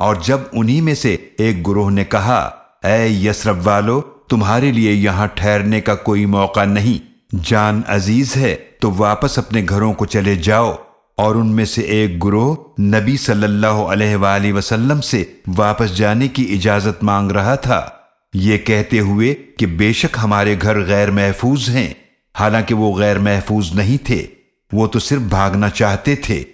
और जब उन्हीं में से एक गुरोह ने कहा ए यसरब वालो, तुम्हारे लिए यहाँ ठहरने का कोई मौका नहीं। जान अज़ीज़ है तो वापस अपने घरों को चले जाओ। और उनमें से एक गुरोह नबी सल्लल्लाहु अलैहि वसल्लम से वापस जाने की इजाज़त मांग रहा था। ये कहते हुए कि बेशक हमारे घर गैर महफूज हैं। हालाँकि वो गैर महफूज नहीं थे। वो तो सिर्फ़ भागना चाहते थे।